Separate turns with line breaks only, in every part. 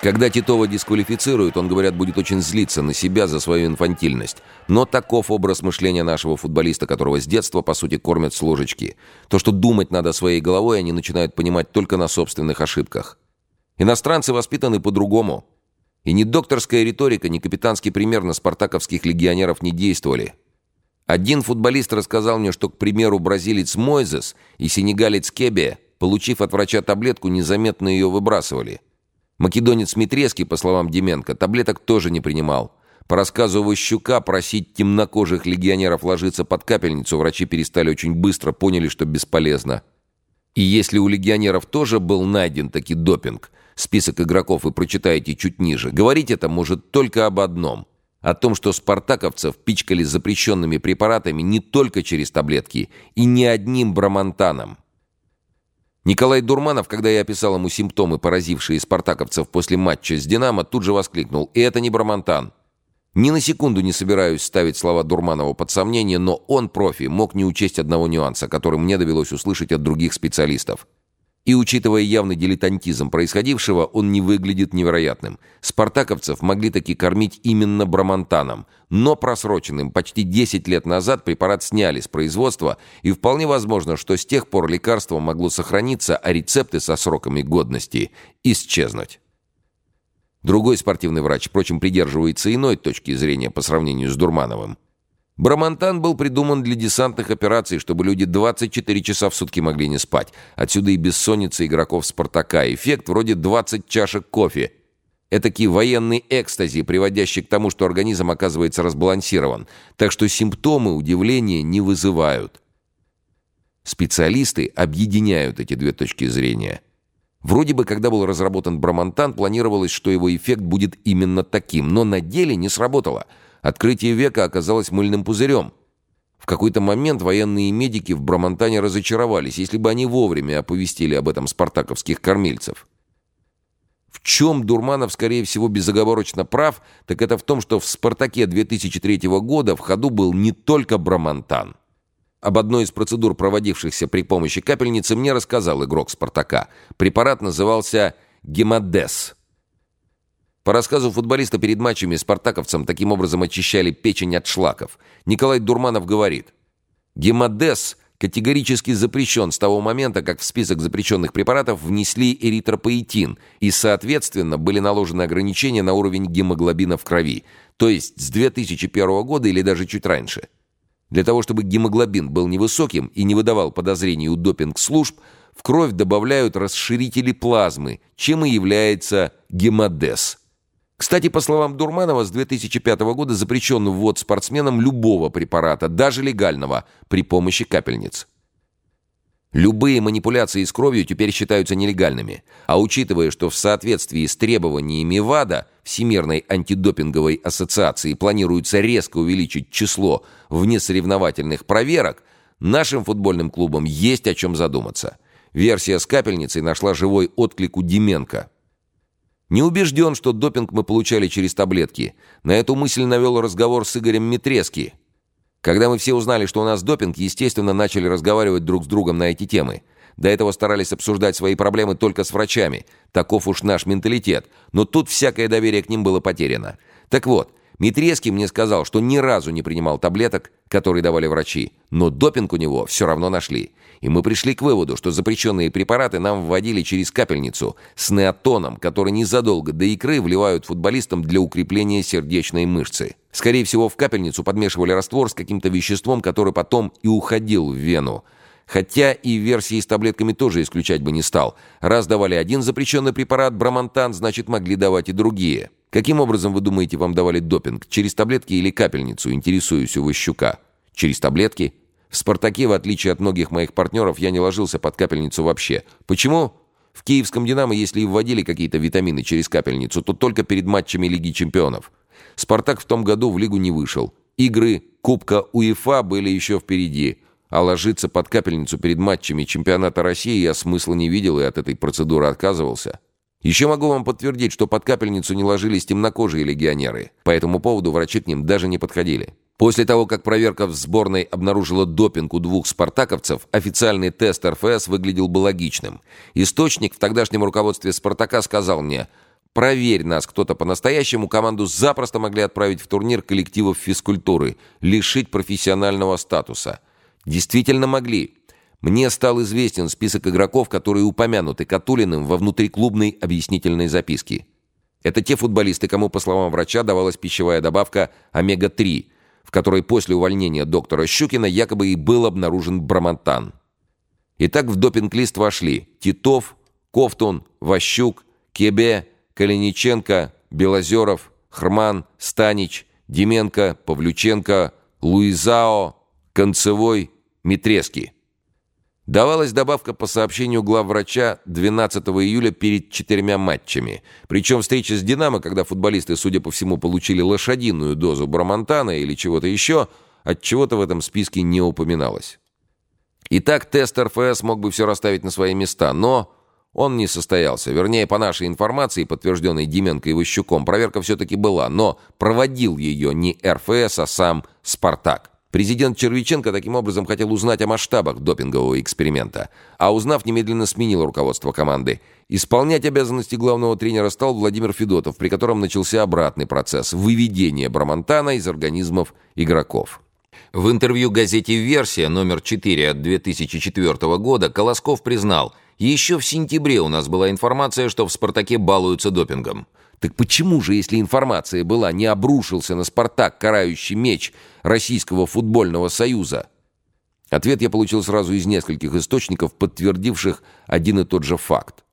Когда Титова дисквалифицируют, он, говорят, будет очень злиться на себя за свою инфантильность. Но таков образ мышления нашего футболиста, которого с детства, по сути, кормят с ложечки. То, что думать надо своей головой, они начинают понимать только на собственных ошибках. Иностранцы воспитаны по-другому. И ни докторская риторика, ни капитанский пример на спартаковских легионеров не действовали. Один футболист рассказал мне, что, к примеру, бразилец Мойзес и сенегалец Кебе, получив от врача таблетку, незаметно ее выбрасывали – Македонец Митреский, по словам Деменко, таблеток тоже не принимал. По рассказу Ващука, просить темнокожих легионеров ложиться под капельницу врачи перестали очень быстро, поняли, что бесполезно. И если у легионеров тоже был найден таки допинг, список игроков вы прочитаете чуть ниже, говорить это может только об одном – о том, что спартаковцев пичкали запрещенными препаратами не только через таблетки и не одним бромантаном. Николай Дурманов, когда я описал ему симптомы, поразившие спартаковцев после матча с «Динамо», тут же воскликнул «И это не Брамантан». Ни на секунду не собираюсь ставить слова Дурманова под сомнение, но он, профи, мог не учесть одного нюанса, который мне довелось услышать от других специалистов. И учитывая явный дилетантизм происходившего, он не выглядит невероятным. Спартаковцев могли таки кормить именно бромантаном, но просроченным почти 10 лет назад препарат сняли с производства, и вполне возможно, что с тех пор лекарство могло сохраниться, а рецепты со сроками годности исчезнуть. Другой спортивный врач, впрочем, придерживается иной точки зрения по сравнению с Дурмановым. Брамантан был придуман для десантных операций, чтобы люди 24 часа в сутки могли не спать. Отсюда и бессонница игроков «Спартака». Эффект вроде 20 чашек кофе. Этакий военный экстази, приводящий к тому, что организм оказывается разбалансирован. Так что симптомы удивления не вызывают. Специалисты объединяют эти две точки зрения. Вроде бы, когда был разработан Брамантан, планировалось, что его эффект будет именно таким, но на деле не сработало – Открытие века оказалось мыльным пузырем. В какой-то момент военные медики в Брамантане разочаровались, если бы они вовремя оповестили об этом спартаковских кормильцев. В чем Дурманов, скорее всего, безоговорочно прав, так это в том, что в «Спартаке» 2003 года в ходу был не только Брамантан. Об одной из процедур, проводившихся при помощи капельницы, мне рассказал игрок «Спартака». Препарат назывался «Гемодес». По рассказу футболиста перед матчами спартаковцам таким образом очищали печень от шлаков. Николай Дурманов говорит, «Гемодез категорически запрещен с того момента, как в список запрещенных препаратов внесли эритропоэтин и, соответственно, были наложены ограничения на уровень гемоглобина в крови, то есть с 2001 года или даже чуть раньше. Для того, чтобы гемоглобин был невысоким и не выдавал подозрений у допинг-служб, в кровь добавляют расширители плазмы, чем и является гемодез. Кстати, по словам Дурманова, с 2005 года запрещен ввод спортсменам любого препарата, даже легального, при помощи капельниц. Любые манипуляции с кровью теперь считаются нелегальными. А учитывая, что в соответствии с требованиями ВАДА, Всемирной антидопинговой ассоциации, планируется резко увеличить число внесоревновательных проверок, нашим футбольным клубам есть о чем задуматься. Версия с капельницей нашла живой отклик у Деменко – не убежден, что допинг мы получали через таблетки. На эту мысль навел разговор с Игорем Митрески. Когда мы все узнали, что у нас допинг, естественно, начали разговаривать друг с другом на эти темы. До этого старались обсуждать свои проблемы только с врачами. Таков уж наш менталитет. Но тут всякое доверие к ним было потеряно. Так вот, Митреский мне сказал, что ни разу не принимал таблеток, которые давали врачи, но допинг у него все равно нашли. И мы пришли к выводу, что запрещенные препараты нам вводили через капельницу с неотоном, который незадолго до икры вливают футболистам для укрепления сердечной мышцы. Скорее всего, в капельницу подмешивали раствор с каким-то веществом, который потом и уходил в вену. Хотя и версии с таблетками тоже исключать бы не стал. Раз давали один запрещенный препарат, бромантан, значит могли давать и другие. Каким образом, вы думаете, вам давали допинг? Через таблетки или капельницу? Интересуюсь у Ващука. Через таблетки? В «Спартаке», в отличие от многих моих партнеров, я не ложился под капельницу вообще. Почему? В киевском «Динамо», если и вводили какие-то витамины через капельницу, то только перед матчами Лиги чемпионов. «Спартак» в том году в Лигу не вышел. Игры Кубка УЕФА были еще впереди. А ложиться под капельницу перед матчами чемпионата России я смысла не видел и от этой процедуры отказывался. Еще могу вам подтвердить, что под капельницу не ложились темнокожие легионеры. По этому поводу врачи к ним даже не подходили. После того, как проверка в сборной обнаружила допинг у двух спартаковцев, официальный тест РФС выглядел бы логичным. Источник в тогдашнем руководстве «Спартака» сказал мне, проверь нас кто-то по-настоящему, команду запросто могли отправить в турнир коллективов физкультуры, лишить профессионального статуса. Действительно могли. Мне стал известен список игроков, которые упомянуты Катулиным во внутриклубной объяснительной записке. Это те футболисты, кому, по словам врача, давалась пищевая добавка омега-3, в которой после увольнения доктора Щукина якобы и был обнаружен бромантан. Итак, в допинг-лист вошли Титов, Ковтун, Ващук, Кебе, Калиниченко, Белозеров, Хрман, Станич, Деменко, Павлюченко, Луизао, Концевой, Митрески. Давалась добавка по сообщению главврача 12 июля перед четырьмя матчами. Причем встреча с «Динамо», когда футболисты, судя по всему, получили лошадиную дозу бромонтана или чего-то еще, от чего-то в этом списке не упоминалось. Итак, тест РФС мог бы все расставить на свои места, но он не состоялся. Вернее, по нашей информации, подтвержденной Деменко и Ващуком, проверка все-таки была, но проводил ее не РФС, а сам «Спартак». Президент Червиченко таким образом хотел узнать о масштабах допингового эксперимента, а узнав, немедленно сменил руководство команды. Исполнять обязанности главного тренера стал Владимир Федотов, при котором начался обратный процесс – выведения бромонтана из организмов игроков. В интервью газете «Версия» номер 4 от 2004 года Колосков признал, «Еще в сентябре у нас была информация, что в «Спартаке» балуются допингом. Так почему же, если информация была, не обрушился на «Спартак» карающий меч Российского футбольного союза? Ответ я получил сразу из нескольких источников, подтвердивших один и тот же факт.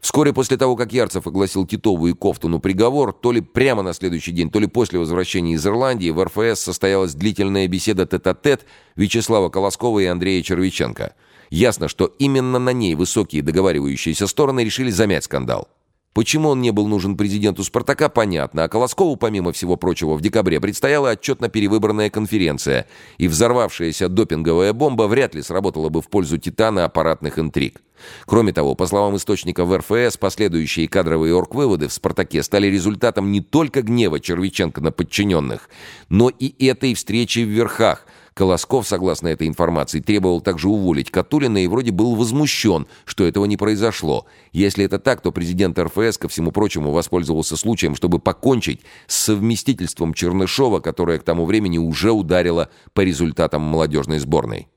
Вскоре после того, как Ярцев огласил Титову и Кофтуну приговор, то ли прямо на следующий день, то ли после возвращения из Ирландии, в РФС состоялась длительная беседа тет-а-тет -тет Вячеслава Колоскова и Андрея Червиченко. Ясно, что именно на ней высокие договаривающиеся стороны решили замять скандал. Почему он не был нужен президенту «Спартака» понятно, а Колоскову, помимо всего прочего, в декабре предстояла отчетно-перевыборная конференция, и взорвавшаяся допинговая бомба вряд ли сработала бы в пользу «Титана» аппаратных интриг. Кроме того, по словам источников РФС, последующие кадровые оргвыводы в «Спартаке» стали результатом не только гнева Червиченко на подчиненных, но и этой встречи в верхах – Колосков, согласно этой информации, требовал также уволить Катулина и вроде был возмущен, что этого не произошло. Если это так, то президент РФС, ко всему прочему, воспользовался случаем, чтобы покончить с совместительством Чернышова, которое к тому времени уже ударило по результатам молодежной сборной.